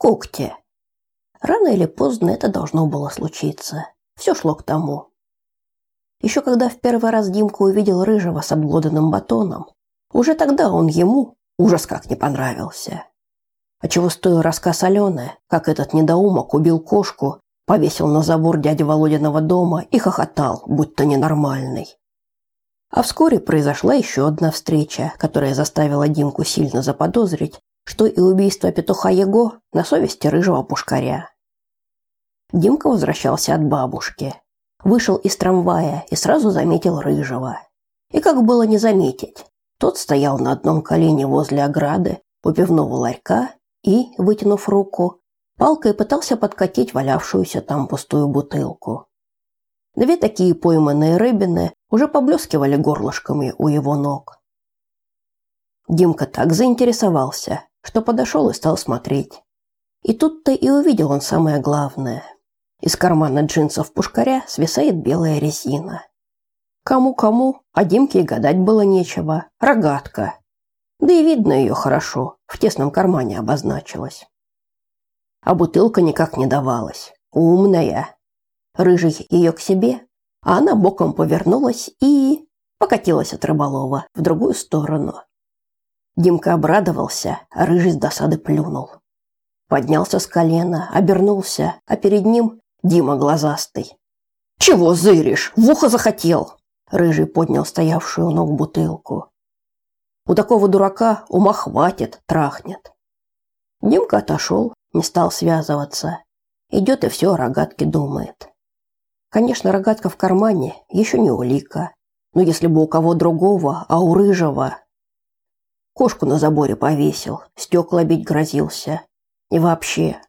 когти. Рано или поздно это должно было случиться. Все шло к тому. Еще когда в первый раз Димка увидел рыжего с обглоданным батоном, уже тогда он ему ужас как не понравился. А чего стоил рассказ Алены, как этот недоумок убил кошку, повесил на забор дяди Володиного дома и хохотал, будто ненормальный. А вскоре произошла еще одна встреча, которая заставила Димку сильно заподозрить, что и убийство петуха Его на совести рыжего пушкаря. Димка возвращался от бабушки. Вышел из трамвая и сразу заметил рыжего. И как было не заметить? Тот стоял на одном колене возле ограды у пивного ларька и, вытянув руку, палкой пытался подкатить валявшуюся там пустую бутылку. Две такие пойманные рыбины уже поблескивали горлышками у его ног. Димка так заинтересовался, что подошел и стал смотреть. И тут-то и увидел он самое главное. Из кармана джинсов пушкаря свисает белая резина. Кому-кому, а Димке и гадать было нечего. Рогатка. Да и видно ее хорошо, в тесном кармане обозначилась. А бутылка никак не давалась. Умная. Рыжий ее к себе, а она боком повернулась и покатилась от рыболова в другую сторону. Димка обрадовался, а рыжий с досады плюнул. Поднялся с колена, обернулся, а перед ним Дима глазастый. «Чего зыришь? В ухо захотел!» Рыжий поднял стоявшую у ног бутылку. «У такого дурака ума хватит, трахнет». Димка отошел, не стал связываться. Идет и все о рогатке думает. Конечно, рогатка в кармане еще не улика. Но если бы у кого другого, а у рыжего... Кошку на заборе повесил, стекла бить грозился. И вообще,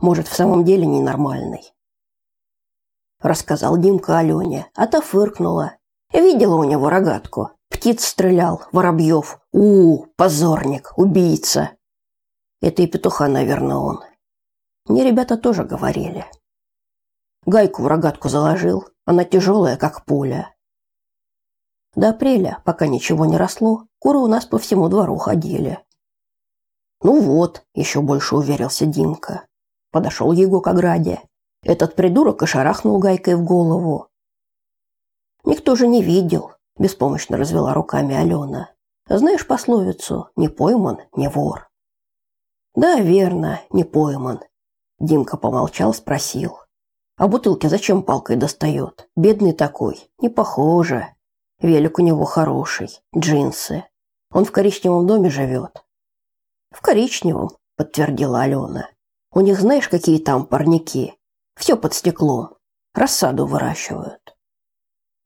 может, в самом деле ненормальный. Рассказал Димка Алене, а та фыркнула. Видела у него рогатку. Птиц стрелял, воробьев. У, позорник, убийца. Это и петуха, наверное, он. Мне ребята тоже говорили. Гайку в рогатку заложил, она тяжелая, как пуля. До апреля, пока ничего не росло, куры у нас по всему двору ходили. Ну вот, еще больше уверился Димка. Подошел Его к ограде. Этот придурок и шарахнул гайкой в голову. Никто же не видел, беспомощно развела руками Алена. Знаешь пословицу: не пойман, не вор. Да, верно, не пойман. Димка помолчал, спросил: "А бутылки зачем палкой достает? Бедный такой, не похоже. Велик у него хороший, джинсы. Он в коричневом доме живет. В коричневом, подтвердила Алена. У них знаешь, какие там парники? Все под стеклом. Рассаду выращивают.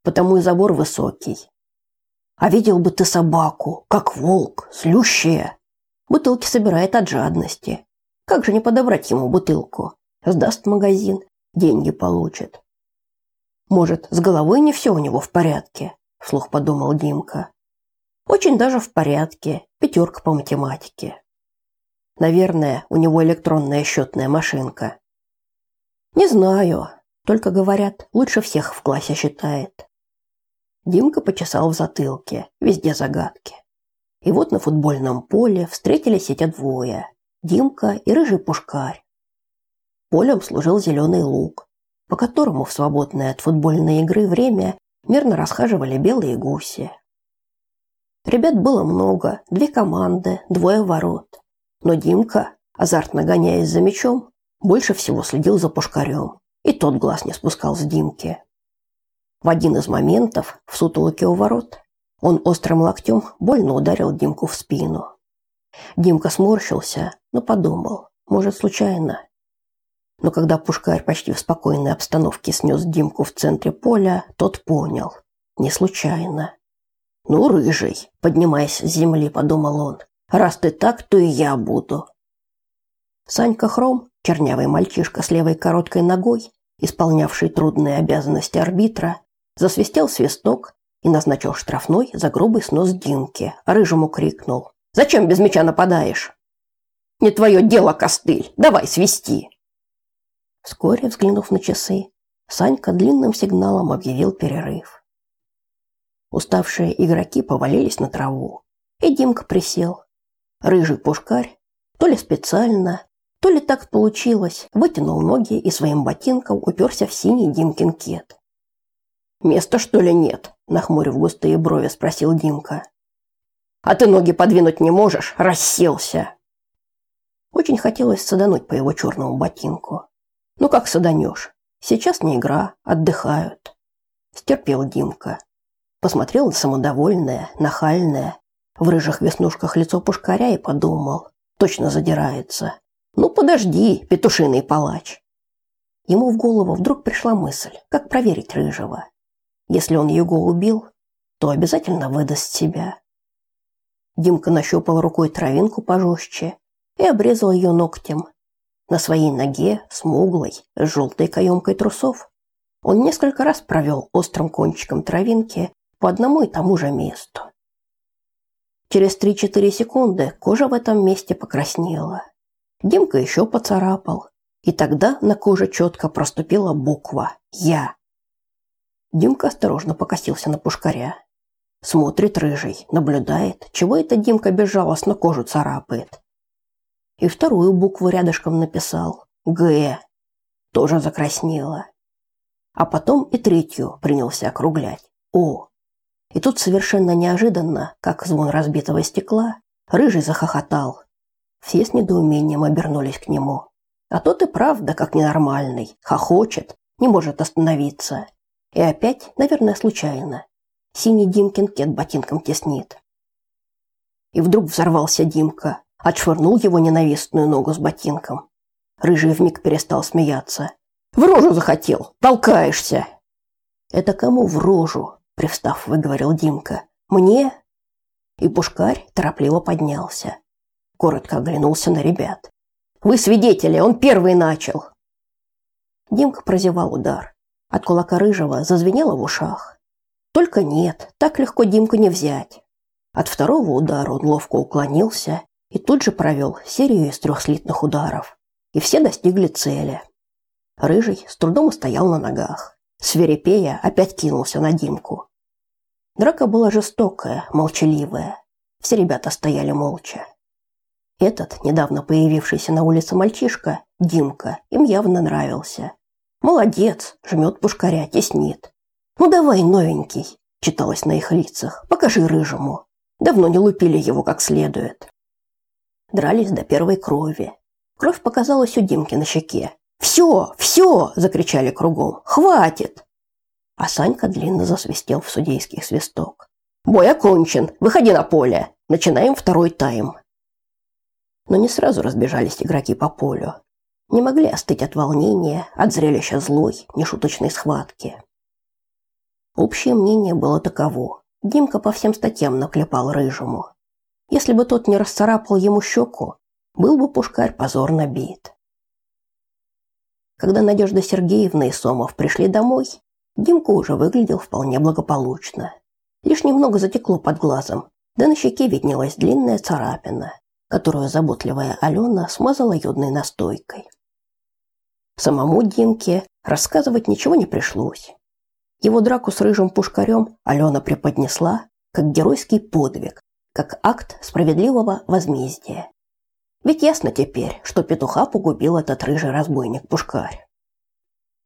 Потому и забор высокий. А видел бы ты собаку, как волк, злющая. Бутылки собирает от жадности. Как же не подобрать ему бутылку? Сдаст магазин, деньги получит. Может, с головой не все у него в порядке? Вслух подумал Димка. Очень даже в порядке. Пятерка по математике. Наверное, у него электронная счетная машинка. Не знаю, только говорят, лучше всех в классе считает. Димка почесал в затылке, везде загадки. И вот на футбольном поле встретились эти двое: Димка и рыжий пушкарь. Полем служил зеленый луг, по которому в свободное от футбольной игры время мирно расхаживали белые гуси. Ребят было много, две команды, двое ворот. Но Димка, азартно гоняясь за мячом, больше всего следил за Пушкарем, и тот глаз не спускал с Димки. В один из моментов в сутолоке у ворот он острым локтем больно ударил Димку в спину. Димка сморщился, но подумал, может, случайно. Но когда Пушкарь почти в спокойной обстановке снес Димку в центре поля, тот понял, не случайно. «Ну, рыжий», — поднимаясь с земли, подумал он, Раз ты так, то и я буду. Санька Хром, чернявый мальчишка с левой короткой ногой, исполнявший трудные обязанности арбитра, засвистел свисток и назначил штрафной за грубый снос Димки, а рыжему крикнул: "Зачем без мяча нападаешь? Не твое дело, костыль. Давай свисти". Вскоре, взглянув на часы, Санька длинным сигналом объявил перерыв. Уставшие игроки повалились на траву, и Димка присел, Рыжий пушкарь, то ли специально, То ли так получилось, вытянул ноги и своим ботинком уперся в синий Димкин кет. «Места, что ли, нет?» – нахмурив густые брови, спросил Димка. «А ты ноги подвинуть не можешь? Расселся!» Очень хотелось садануть по его черному ботинку. «Ну как саданешь? Сейчас не игра, отдыхают». Стерпел Димка. Посмотрел самодовольное, нахальное, в рыжих веснушках лицо пушкаря и подумал. Точно задирается. Ну подожди, петушиный палач. Ему в голову вдруг пришла мысль, как проверить рыжего. Если он его убил, то обязательно выдаст себя. Димка нащупал рукой травинку пожестче и обрезал ее ногтем. На своей ноге, смуглой, с желтой каемкой трусов, он несколько раз провел острым кончиком травинки по одному и тому же месту. Через 3-4 секунды кожа в этом месте покраснела. Димка еще поцарапал, и тогда на коже четко проступила буква «Я». Димка осторожно покосился на пушкаря. Смотрит рыжий, наблюдает, чего это Димка безжалостно кожу царапает. И вторую букву рядышком написал «Г». Тоже закраснела. А потом и третью принялся округлять «О». И тут совершенно неожиданно, как звон разбитого стекла, рыжий захохотал. Все с недоумением обернулись к нему. А тот и правда как ненормальный, хохочет, не может остановиться. И опять, наверное, случайно. Синий Димкин кет ботинком теснит. И вдруг взорвался Димка, отшвырнул его ненавистную ногу с ботинком. Рыжий вмиг перестал смеяться. «В рожу захотел! Толкаешься!» «Это кому в рожу?» – привстав, выговорил Димка. «Мне?» И Пушкарь торопливо поднялся. Коротко оглянулся на ребят. «Вы свидетели, он первый начал!» Димка прозевал удар. От кулака рыжего зазвенело в ушах. Только нет, так легко Димку не взять. От второго удара он ловко уклонился и тут же провел серию из трех слитных ударов. И все достигли цели. Рыжий с трудом стоял на ногах. Свирепея опять кинулся на Димку. Драка была жестокая, молчаливая. Все ребята стояли молча. Этот, недавно появившийся на улице мальчишка, Димка, им явно нравился. Молодец, жмет пушкаря, теснит. Ну давай, новенький, читалось на их лицах. Покажи рыжему. Давно не лупили его как следует. Дрались до первой крови. Кровь показалась у Димки на щеке. «Все, все!» – закричали кругом. «Хватит!» А Санька длинно засвистел в судейский свисток. «Бой окончен! Выходи на поле! Начинаем второй тайм!» Но не сразу разбежались игроки по полю не могли остыть от волнения, от зрелища злой, нешуточной схватки. Общее мнение было таково. Димка по всем статьям наклепал рыжему. Если бы тот не расцарапал ему щеку, был бы пушкарь позорно бит. Когда Надежда Сергеевна и Сомов пришли домой, Димка уже выглядел вполне благополучно. Лишь немного затекло под глазом, да на щеке виднелась длинная царапина, которую заботливая Алена смазала йодной настойкой. Самому Димке рассказывать ничего не пришлось. Его драку с рыжим пушкарем Алена преподнесла как геройский подвиг, как акт справедливого возмездия. Ведь ясно теперь, что петуха погубил этот рыжий разбойник-пушкарь.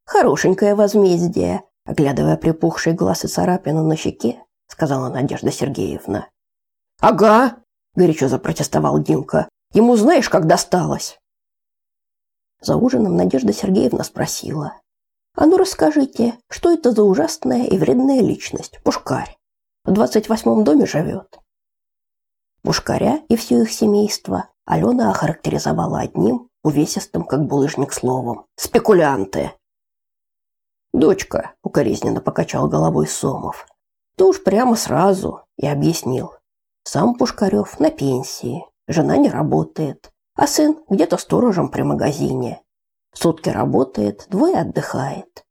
Хорошенькое возмездие, оглядывая припухший глаз и царапину на щеке, сказала Надежда Сергеевна. Ага, горячо запротестовал Димка. Ему знаешь, как досталось? За ужином Надежда Сергеевна спросила. «А ну расскажите, что это за ужасная и вредная личность, Пушкарь? В двадцать восьмом доме живет?» Пушкаря и все их семейство Алена охарактеризовала одним, увесистым, как булыжник словом. «Спекулянты!» «Дочка», — укоризненно покачал головой Сомов, — «то уж прямо сразу» и объяснил. «Сам Пушкарев на пенсии, жена не работает, а сын где-то сторожем при магазине. Сутки работает, двое отдыхает.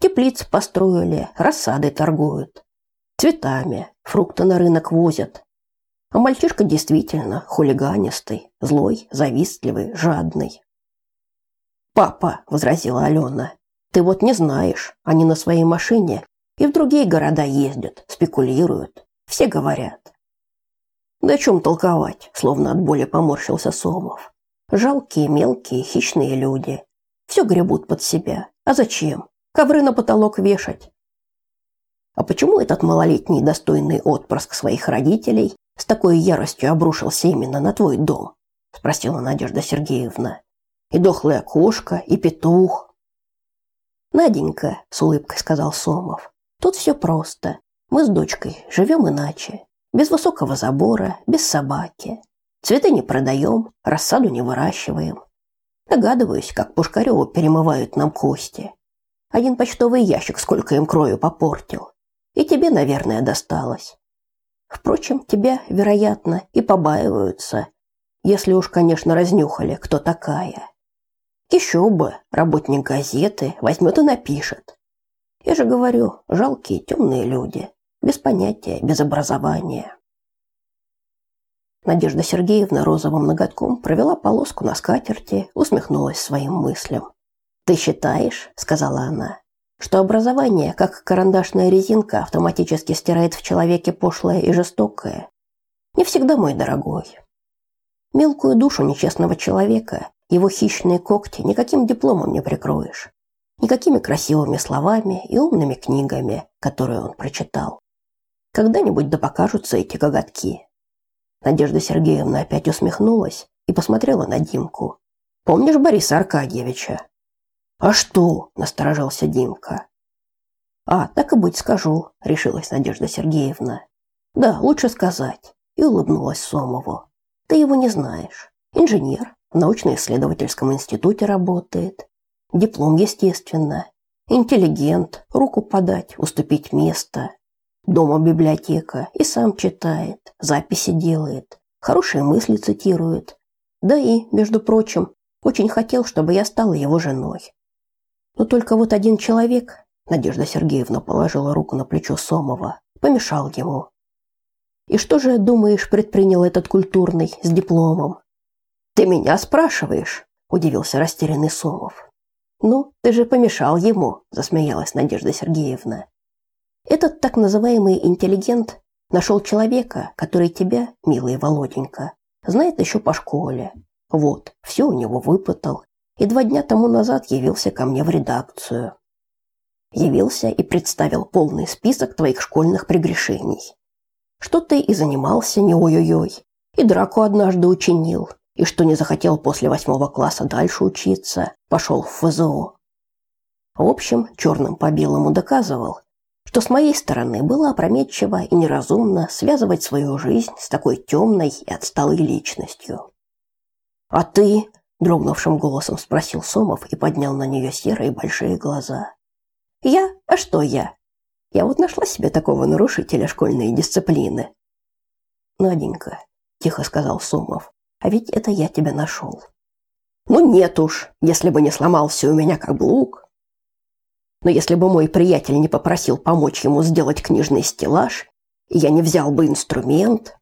Теплицы построили, рассадой торгуют. Цветами, фрукты на рынок возят. А мальчишка действительно хулиганистый, злой, завистливый, жадный. «Папа», — возразила Алена, — «ты вот не знаешь, они на своей машине и в другие города ездят, спекулируют. Все говорят. Да о чем толковать, словно от боли поморщился Сомов. Жалкие, мелкие, хищные люди. Все гребут под себя. А зачем? Ковры на потолок вешать. А почему этот малолетний достойный отпрыск своих родителей с такой яростью обрушился именно на твой дом? спросила Надежда Сергеевна. И дохлая кошка, и петух. Наденька, с улыбкой сказал Сомов. Тут все просто. Мы с дочкой живем иначе, без высокого забора, без собаки. Цветы не продаем, рассаду не выращиваем. Догадываюсь, как Пушкареву перемывают нам кости. Один почтовый ящик сколько им крою попортил. И тебе, наверное, досталось. Впрочем, тебя, вероятно, и побаиваются, если уж, конечно, разнюхали, кто такая. Еще бы, работник газеты возьмет и напишет. Я же говорю, жалкие темные люди, без понятия, без образования. Надежда Сергеевна розовым ноготком провела полоску на скатерти, усмехнулась своим мыслям. «Ты считаешь, — сказала она, — что образование, как карандашная резинка, автоматически стирает в человеке пошлое и жестокое? Не всегда, мой дорогой. Мелкую душу нечестного человека, его хищные когти никаким дипломом не прикроешь, никакими красивыми словами и умными книгами, которые он прочитал. Когда-нибудь да покажутся эти коготки, Надежда Сергеевна опять усмехнулась и посмотрела на Димку. Помнишь Бориса Аркадьевича? А что? насторожился Димка. А, так и быть скажу, решилась Надежда Сергеевна. Да, лучше сказать. И улыбнулась Сомову. Ты его не знаешь. Инженер, в научно-исследовательском институте работает. Диплом, естественно. Интеллигент, руку подать, уступить место. Дома библиотека и сам читает, записи делает, хорошие мысли цитирует. Да и, между прочим, очень хотел, чтобы я стала его женой. Но только вот один человек, Надежда Сергеевна положила руку на плечо Сомова, помешал ему. И что же, думаешь, предпринял этот культурный с дипломом? Ты меня спрашиваешь? удивился растерянный Сомов. Ну, ты же помешал ему, засмеялась Надежда Сергеевна. Этот так называемый интеллигент нашел человека, который тебя, милый Володенька, знает еще по школе. Вот, все у него выпытал, и два дня тому назад явился ко мне в редакцию. Явился и представил полный список твоих школьных прегрешений. Что ты и занимался не ой-ой-ой, и драку однажды учинил, и что не захотел после восьмого класса дальше учиться, пошел в ФЗО. В общем, черным по белому доказывал, что с моей стороны было опрометчиво и неразумно связывать свою жизнь с такой темной и отсталой личностью. «А ты?» – дрогнувшим голосом спросил Сомов и поднял на нее серые большие глаза. «Я? А что я? Я вот нашла себе такого нарушителя школьной дисциплины». «Наденька», – тихо сказал Сомов, – «а ведь это я тебя нашел». «Ну нет уж, если бы не сломался у меня каблук, но если бы мой приятель не попросил помочь ему сделать книжный стеллаж, я не взял бы инструмент...